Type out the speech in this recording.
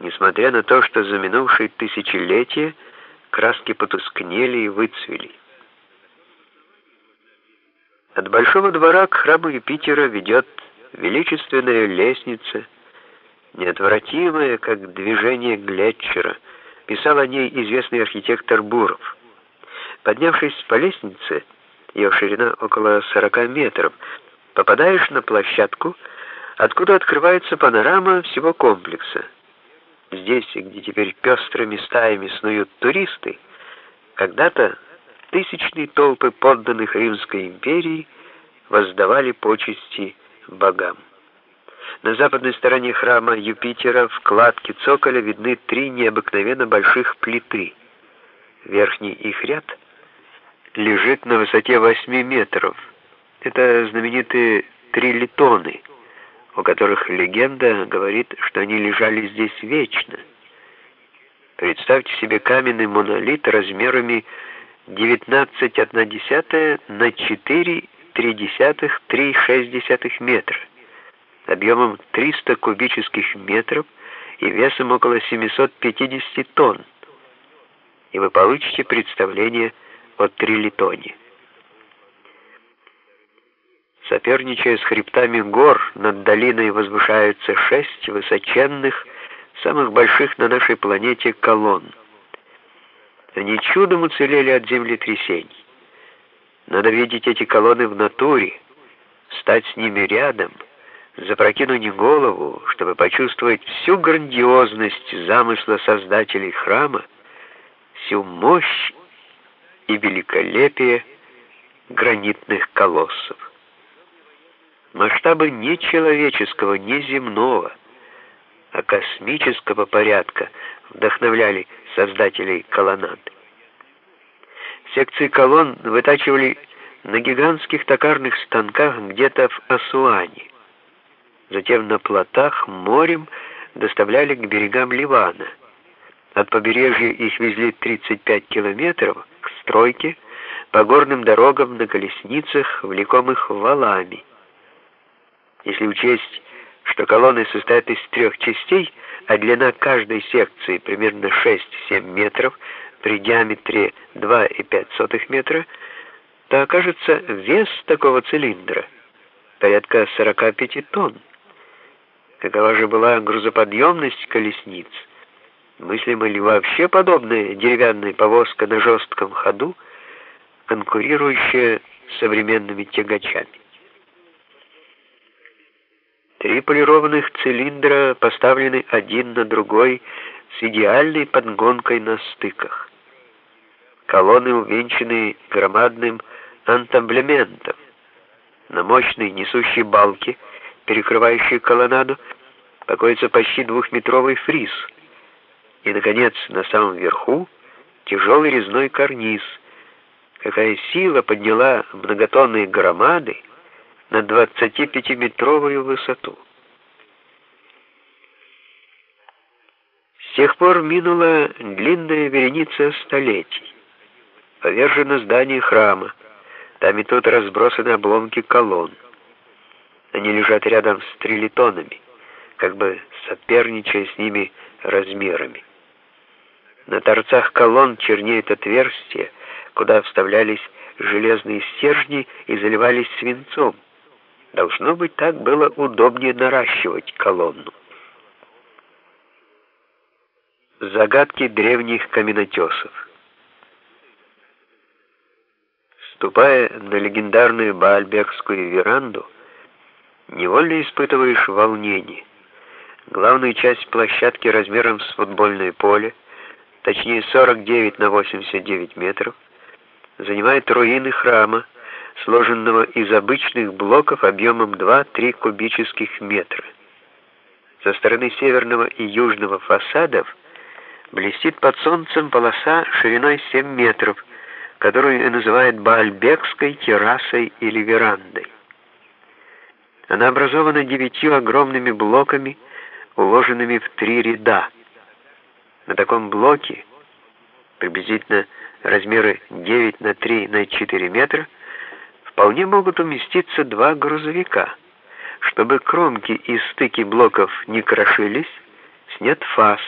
несмотря на то, что за минувшие тысячелетия краски потускнели и выцвели. От Большого двора к храму Юпитера ведет величественная лестница, неотвратимая, как движение Глетчера, писал о ней известный архитектор Буров. Поднявшись по лестнице, ее ширина около 40 метров, попадаешь на площадку, откуда открывается панорама всего комплекса. Здесь, где теперь пестрыми стаями снуют туристы, когда-то тысячные толпы подданных Римской империи воздавали почести богам. На западной стороне храма Юпитера в кладке цоколя видны три необыкновенно больших плиты. Верхний их ряд лежит на высоте 8 метров. Это знаменитые трилитоны, у которых легенда говорит, что они лежали здесь вечно. Представьте себе каменный монолит размерами 19,1 на 4,3,3,6 метра, объемом 300 кубических метров и весом около 750 тонн. И вы получите представление о трилитоне. Соперничая с хребтами гор, над долиной возвышаются шесть высоченных, самых больших на нашей планете колонн. Они чудом уцелели от землетрясений. Надо видеть эти колонны в натуре, стать с ними рядом, запрокинуть голову, чтобы почувствовать всю грандиозность замысла создателей храма, всю мощь и великолепие гранитных колоссов. Масштабы не человеческого, не земного, а космического порядка вдохновляли создателей колоннад. Секции колонн вытачивали на гигантских токарных станках где-то в Асуане. Затем на плотах морем доставляли к берегам Ливана. От побережья их везли 35 километров к стройке по горным дорогам на колесницах, влекомых валами. Если учесть, что колонны состоят из трех частей, а длина каждой секции примерно 6-7 метров, при диаметре 2,5 метра, то окажется вес такого цилиндра порядка 45 тонн. Какова же была грузоподъемность колесниц? Мыслима ли вообще подобная деревянная повозка на жестком ходу, конкурирующая с современными тягачами? Три полированных цилиндра поставлены один на другой с идеальной подгонкой на стыках. Колонны увенчаны громадным антаблементом. На мощной несущей балке, перекрывающей колоннаду, покоится почти двухметровый фриз. И, наконец, на самом верху тяжелый резной карниз. Какая сила подняла многотонные громады, на 25-метровую высоту. С тех пор минула длинная вереница столетий. Повержено здание храма, там и тут разбросаны обломки колонн. Они лежат рядом с трилитонами, как бы соперничая с ними размерами. На торцах колонн чернеет отверстие, куда вставлялись железные стержни и заливались свинцом. Должно быть, так было удобнее наращивать колонну. Загадки древних каменотесов Ступая на легендарную Баальбекскую веранду, невольно испытываешь волнение. Главную часть площадки размером с футбольное поле, точнее 49 на 89 метров, занимает руины храма, сложенного из обычных блоков объемом 2-3 кубических метра. Со стороны северного и южного фасадов блестит под солнцем полоса шириной 7 метров, которую называют Баальбекской террасой или верандой. Она образована девятью огромными блоками, уложенными в три ряда. На таком блоке, приблизительно размеры 9 на 3 на 4 метра, вполне могут уместиться два грузовика. Чтобы кромки и стыки блоков не крошились, нет фаз.